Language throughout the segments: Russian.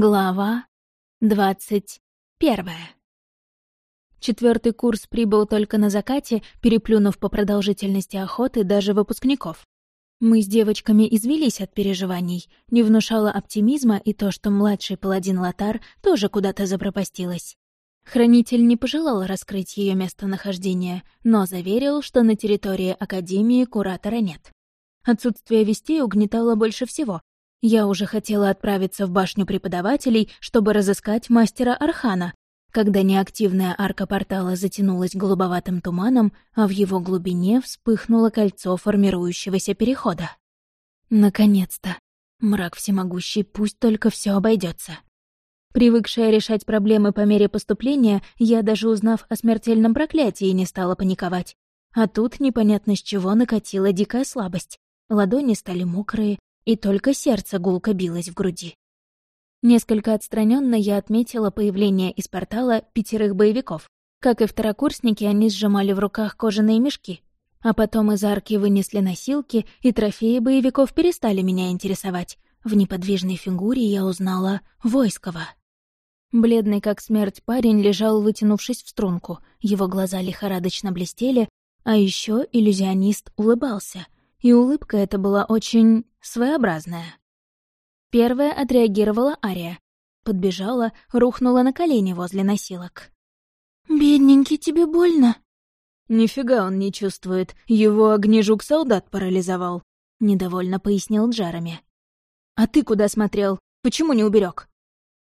Глава двадцать первая. Четвертый курс прибыл только на закате, переплюнув по продолжительности охоты даже выпускников. Мы с девочками извелись от переживаний, не внушало оптимизма и то, что младший паладин Латар тоже куда-то запропастилась. Хранитель не пожелал раскрыть ее местонахождение, но заверил, что на территории Академии куратора нет. Отсутствие вестей угнетало больше всего, я уже хотела отправиться в башню преподавателей, чтобы разыскать мастера Архана, когда неактивная арка портала затянулась голубоватым туманом, а в его глубине вспыхнуло кольцо формирующегося перехода. Наконец-то! Мрак всемогущий, пусть только все обойдется. Привыкшая решать проблемы по мере поступления, я, даже узнав о смертельном проклятии, не стала паниковать. А тут непонятно с чего накатила дикая слабость. Ладони стали мокрые, и только сердце гулко билось в груди. Несколько отстраненно я отметила появление из портала пятерых боевиков. Как и второкурсники, они сжимали в руках кожаные мешки. А потом из арки вынесли носилки, и трофеи боевиков перестали меня интересовать. В неподвижной фигуре я узнала Войского. Бледный как смерть парень лежал, вытянувшись в струнку. Его глаза лихорадочно блестели, а еще иллюзионист улыбался — и улыбка эта была очень своеобразная. Первая отреагировала Ария. Подбежала, рухнула на колени возле носилок. «Бедненький, тебе больно?» «Нифига он не чувствует, его огнежук солдат парализовал», — недовольно пояснил Джарами. «А ты куда смотрел? Почему не уберег?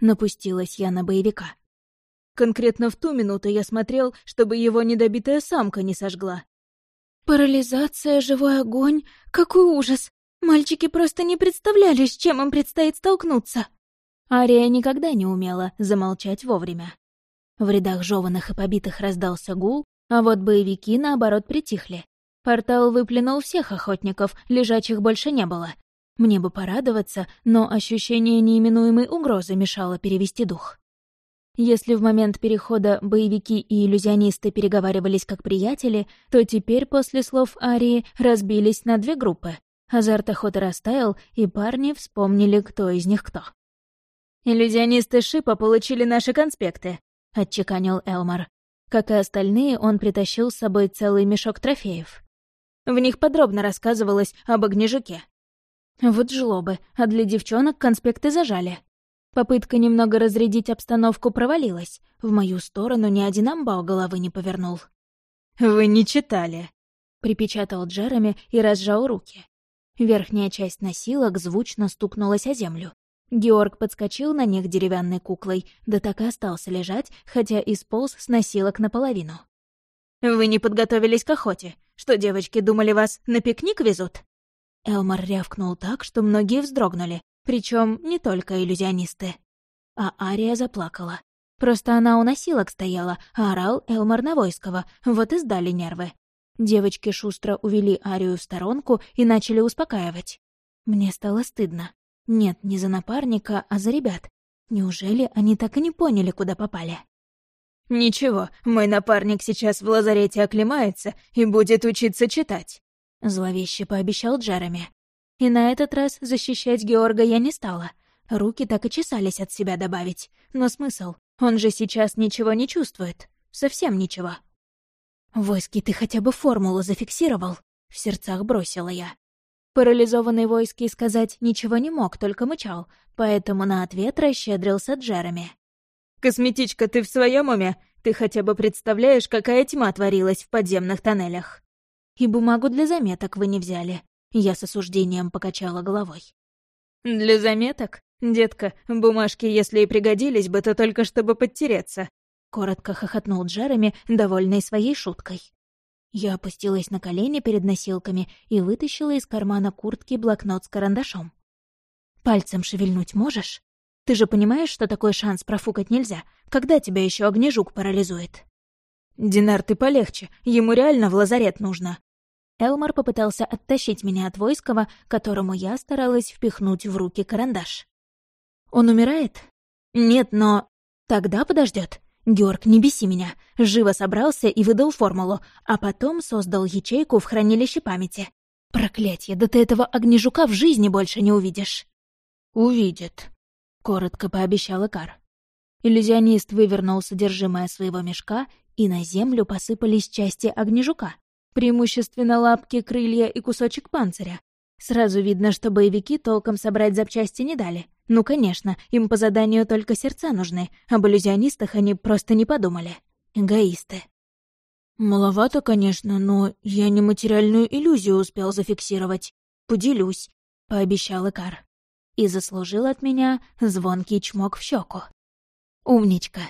Напустилась я на боевика. Конкретно в ту минуту я смотрел, чтобы его недобитая самка не сожгла. Парализация, живой огонь. Какой ужас! Мальчики просто не представляли, с чем им предстоит столкнуться. Ария никогда не умела замолчать вовремя. В рядах жеванных и побитых раздался гул, а вот боевики, наоборот, притихли. Портал выплюнул всех охотников, лежачих больше не было. Мне бы порадоваться, но ощущение неименуемой угрозы мешало перевести дух. Если в момент перехода боевики и иллюзионисты переговаривались как приятели, то теперь после слов Арии разбились на две группы. Азарт охоты растаял, и парни вспомнили, кто из них кто. «Иллюзионисты Шипа получили наши конспекты», — отчеканил Элмар. Как и остальные, он притащил с собой целый мешок трофеев. В них подробно рассказывалось об огнежуке. Вот жлобы, а для девчонок конспекты зажали. Попытка немного разрядить обстановку провалилась. В мою сторону ни один амбал головы не повернул. «Вы не читали», — припечатал Джереми и разжал руки. Верхняя часть носилок звучно стукнулась о землю. Георг подскочил на них деревянной куклой, да так и остался лежать, хотя и сполз с носилок наполовину. «Вы не подготовились к охоте? Что, девочки, думали, вас на пикник везут?» Элмар рявкнул так, что многие вздрогнули, причем не только иллюзионисты. А Ария заплакала. Просто она у носилок стояла, а орал Элмар Навойского, вот и сдали нервы. Девочки шустро увели Арию в сторонку и начали успокаивать. Мне стало стыдно. Нет, не за напарника, а за ребят. Неужели они так и не поняли, куда попали? «Ничего, мой напарник сейчас в лазарете оклемается и будет учиться читать», — зловеще пообещал Джереми. И на этот раз защищать Георга я не стала. Руки так и чесались от себя добавить. Но смысл? Он же сейчас ничего не чувствует. Совсем ничего. «Войски, ты хотя бы формулу зафиксировал?» — в сердцах бросила я. Парализованный войски сказать ничего не мог, только мычал, поэтому на ответ расщедрился Джереми. «Косметичка, ты в своем уме? Ты хотя бы представляешь, какая тьма творилась в подземных тоннелях?» «И бумагу для заметок вы не взяли», я с осуждением покачала головой. «Для заметок? Детка, бумажки, если и пригодились бы, то только чтобы подтереться», — коротко хохотнул Джереми, довольный своей шуткой. Я опустилась на колени перед носилками и вытащила из кармана куртки блокнот с карандашом. «Пальцем шевельнуть можешь? Ты же понимаешь, что такой шанс профукать нельзя? Когда тебя еще огнежук парализует?» «Динар, ты полегче. Ему реально в лазарет нужно», Элмар попытался оттащить меня от Войского, которому я старалась впихнуть в руки карандаш. «Он умирает?» «Нет, но...» «Тогда подождет. Георг, не беси меня. Живо собрался и выдал формулу, а потом создал ячейку в хранилище памяти. Проклятье, да ты этого огнежука в жизни больше не увидишь». «Увидит», — коротко пообещал Икар. Иллюзионист вывернул содержимое своего мешка, и на землю посыпались части огнежука. Преимущественно лапки, крылья и кусочек панциря. Сразу видно, что боевики толком собрать запчасти не дали. Ну, конечно, им по заданию только сердца нужны, об иллюзионистах они просто не подумали. Эгоисты. «Маловато, конечно, но я нематериальную иллюзию успел зафиксировать. Поделюсь», — пообещал Икар. И заслужил от меня звонкий чмок в щеку. «Умничка».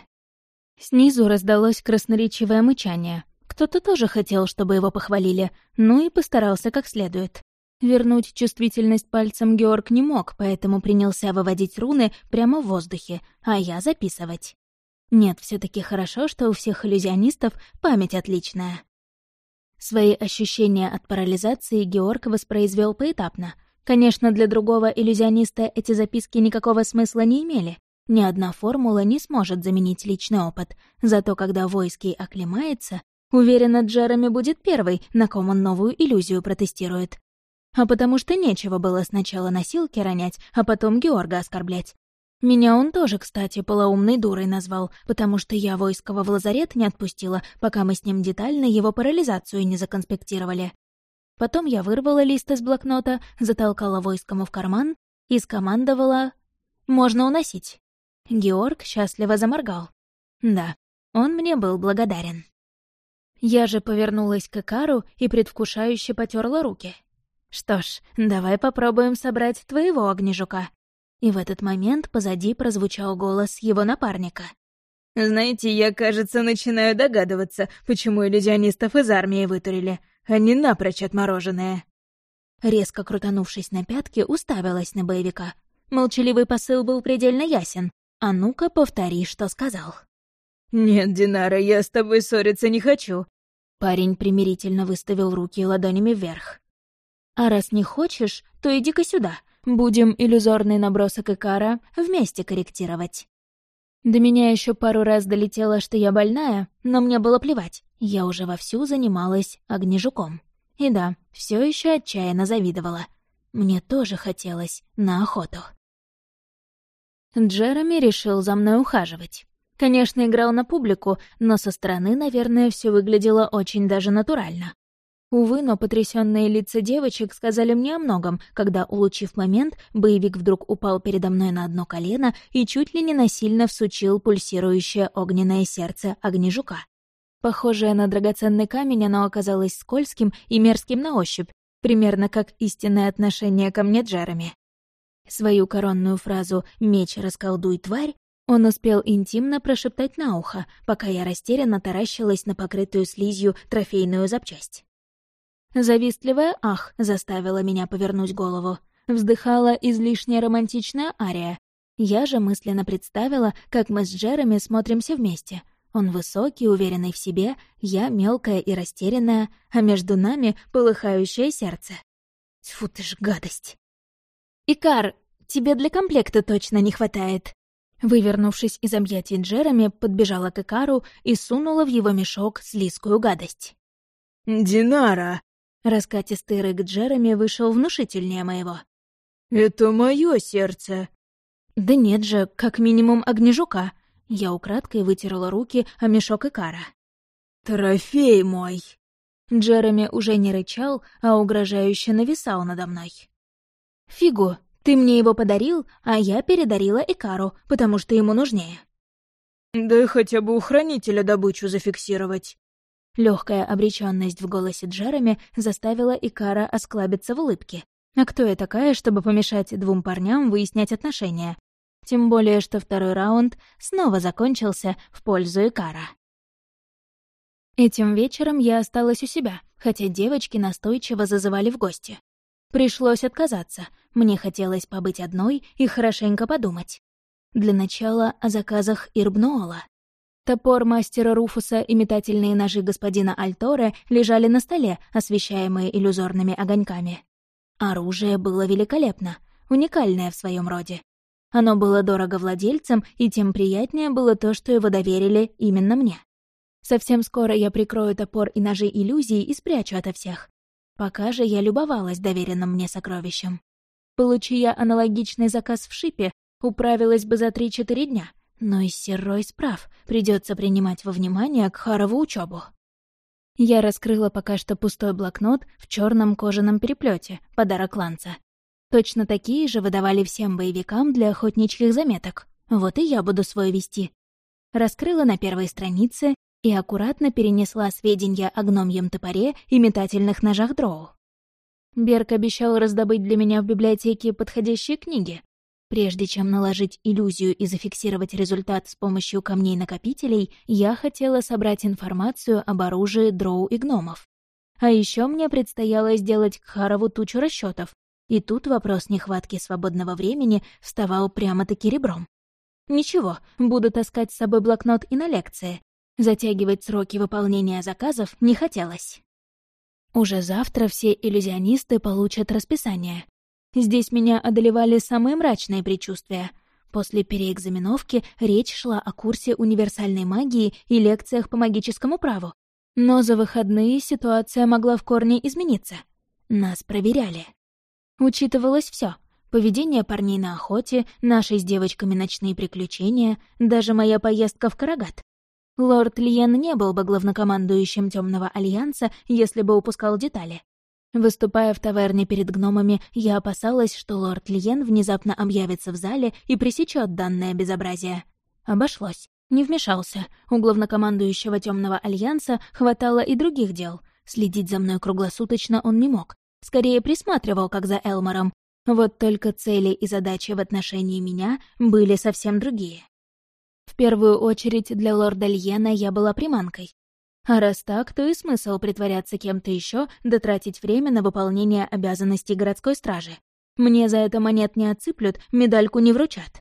Снизу раздалось красноречивое мычание. Кто-то тоже хотел, чтобы его похвалили, ну и постарался как следует. Вернуть чувствительность пальцем Георг не мог, поэтому принялся выводить руны прямо в воздухе, а я записывать. Нет, все таки хорошо, что у всех иллюзионистов память отличная. Свои ощущения от парализации Георг воспроизвел поэтапно. Конечно, для другого иллюзиониста эти записки никакого смысла не имели. Ни одна формула не сможет заменить личный опыт. Зато когда Войский оклемается, уверена, Джереми будет первый, на ком он новую иллюзию протестирует а потому что нечего было сначала носилки ронять, а потом Георга оскорблять. Меня он тоже, кстати, полоумной дурой назвал, потому что я войского в лазарет не отпустила, пока мы с ним детально его парализацию не законспектировали. Потом я вырвала лист из блокнота, затолкала войскому в карман и скомандовала «Можно уносить». Георг счастливо заморгал. Да, он мне был благодарен. Я же повернулась к Икару и предвкушающе потерла руки. Что ж, давай попробуем собрать твоего огнежука. И в этот момент позади прозвучал голос его напарника. «Знаете, я, кажется, начинаю догадываться, почему иллюзионистов из армии вытурили. Они напрочь отмороженные». Резко крутанувшись на пятки, уставилась на боевика. Молчаливый посыл был предельно ясен. «А ну-ка, повтори, что сказал». «Нет, Динара, я с тобой ссориться не хочу». Парень примирительно выставил руки ладонями вверх. А раз не хочешь, то иди-ка сюда. Будем иллюзорный набросок Икара вместе корректировать. До меня еще пару раз долетело, что я больная, но мне было плевать. Я уже вовсю занималась огнежуком. И да, все еще отчаянно завидовала. Мне тоже хотелось на охоту. Джереми решил за мной ухаживать. Конечно, играл на публику, но со стороны, наверное, все выглядело очень даже натурально. Увы, но потрясенные лица девочек сказали мне о многом, когда, улучив момент, боевик вдруг упал передо мной на одно колено и чуть ли не насильно всучил пульсирующее огненное сердце огнежука. Похожее на драгоценный камень, оно оказалось скользким и мерзким на ощупь, примерно как истинное отношение ко мне Джереми. Свою коронную фразу «меч расколдуй, тварь» он успел интимно прошептать на ухо, пока я растерянно таращилась на покрытую слизью трофейную запчасть. Завистливая «ах» заставила меня повернуть голову. Вздыхала излишне романтичная ария. Я же мысленно представила, как мы с Джереми смотримся вместе. Он высокий, уверенный в себе, я мелкая и растерянная, а между нами полыхающее сердце. Тьфу ты ж гадость. «Икар, тебе для комплекта точно не хватает». Вывернувшись из объятий Джереми, подбежала к Икару и сунула в его мешок слизкую гадость. «Динара!» Раскатистый рык Джереми вышел внушительнее моего. «Это мое сердце!» «Да нет же, как минимум огнежука!» Я украдкой вытерла руки о мешок Икара. «Трофей мой!» Джереми уже не рычал, а угрожающе нависал надо мной. «Фигу, ты мне его подарил, а я передарила Икару, потому что ему нужнее». «Да хотя бы у хранителя добычу зафиксировать». Легкая обреченность в голосе Джереми заставила Икара осклабиться в улыбке. А кто я такая, чтобы помешать двум парням выяснять отношения? Тем более, что второй раунд снова закончился в пользу Икара. Этим вечером я осталась у себя, хотя девочки настойчиво зазывали в гости. Пришлось отказаться. Мне хотелось побыть одной и хорошенько подумать. Для начала о заказах Ирбноала. Топор мастера Руфуса и метательные ножи господина Альторе лежали на столе, освещаемые иллюзорными огоньками. Оружие было великолепно, уникальное в своем роде. Оно было дорого владельцам, и тем приятнее было то, что его доверили именно мне. Совсем скоро я прикрою топор и ножи иллюзии и спрячу ото всех. Пока же я любовалась доверенным мне сокровищем. Получи я аналогичный заказ в шипе, управилась бы за три-четыре дня, но и Серой справ, придется принимать во внимание Кхарову учебу. Я раскрыла пока что пустой блокнот в черном кожаном переплете, подарок Ланца. Точно такие же выдавали всем боевикам для охотничьих заметок. Вот и я буду свой вести. Раскрыла на первой странице и аккуратно перенесла сведения о гномьем топоре и метательных ножах дроу. Берг обещал раздобыть для меня в библиотеке подходящие книги. Прежде чем наложить иллюзию и зафиксировать результат с помощью камней-накопителей, я хотела собрать информацию об оружии дроу и гномов. А еще мне предстояло сделать к Харову тучу расчетов, и тут вопрос нехватки свободного времени вставал прямо-таки ребром. Ничего, буду таскать с собой блокнот и на лекции. Затягивать сроки выполнения заказов не хотелось. Уже завтра все иллюзионисты получат расписание. Здесь меня одолевали самые мрачные предчувствия. После переэкзаменовки речь шла о курсе универсальной магии и лекциях по магическому праву. Но за выходные ситуация могла в корне измениться. Нас проверяли. Учитывалось все: поведение парней на охоте, наши с девочками ночные приключения, даже моя поездка в Карагат. Лорд Лиен не был бы главнокомандующим Темного Альянса, если бы упускал детали. Выступая в таверне перед гномами, я опасалась, что лорд Лиен внезапно объявится в зале и пресечет данное безобразие. Обошлось. Не вмешался. У главнокомандующего Темного Альянса хватало и других дел. Следить за мной круглосуточно он не мог. Скорее присматривал, как за Элмором. Вот только цели и задачи в отношении меня были совсем другие. В первую очередь для лорда Льена я была приманкой. А раз так, то и смысл притворяться кем-то еще, да тратить время на выполнение обязанностей городской стражи. Мне за это монет не отсыплют, медальку не вручат.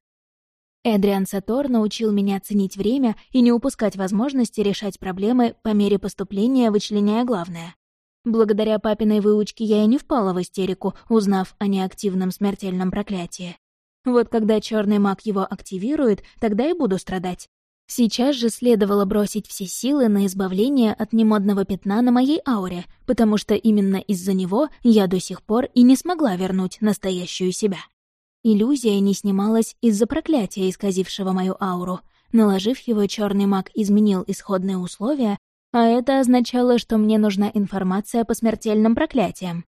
Эдриан Сатор научил меня ценить время и не упускать возможности решать проблемы по мере поступления, вычленяя главное. Благодаря папиной выучке я и не впала в истерику, узнав о неактивном смертельном проклятии. Вот когда черный маг его активирует, тогда и буду страдать. Сейчас же следовало бросить все силы на избавление от немодного пятна на моей ауре, потому что именно из-за него я до сих пор и не смогла вернуть настоящую себя. Иллюзия не снималась из-за проклятия, исказившего мою ауру. Наложив его, черный маг изменил исходные условия, а это означало, что мне нужна информация по смертельным проклятиям.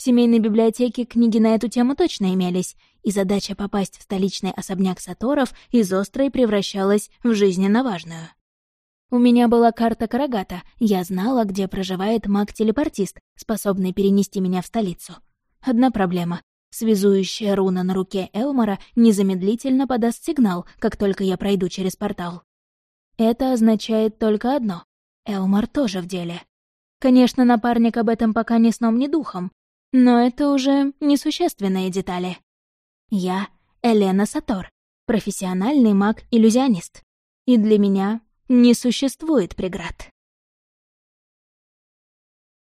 В семейной библиотеке книги на эту тему точно имелись, и задача попасть в столичный особняк Саторов из острой превращалась в жизненно важную. У меня была карта Карагата, я знала, где проживает маг-телепортист, способный перенести меня в столицу. Одна проблема. Связующая руна на руке Элмора незамедлительно подаст сигнал, как только я пройду через портал. Это означает только одно. Элмор тоже в деле. Конечно, напарник об этом пока ни сном, ни духом, но это уже несущественные детали. Я — Элена Сатор, профессиональный маг-иллюзионист. И для меня не существует преград.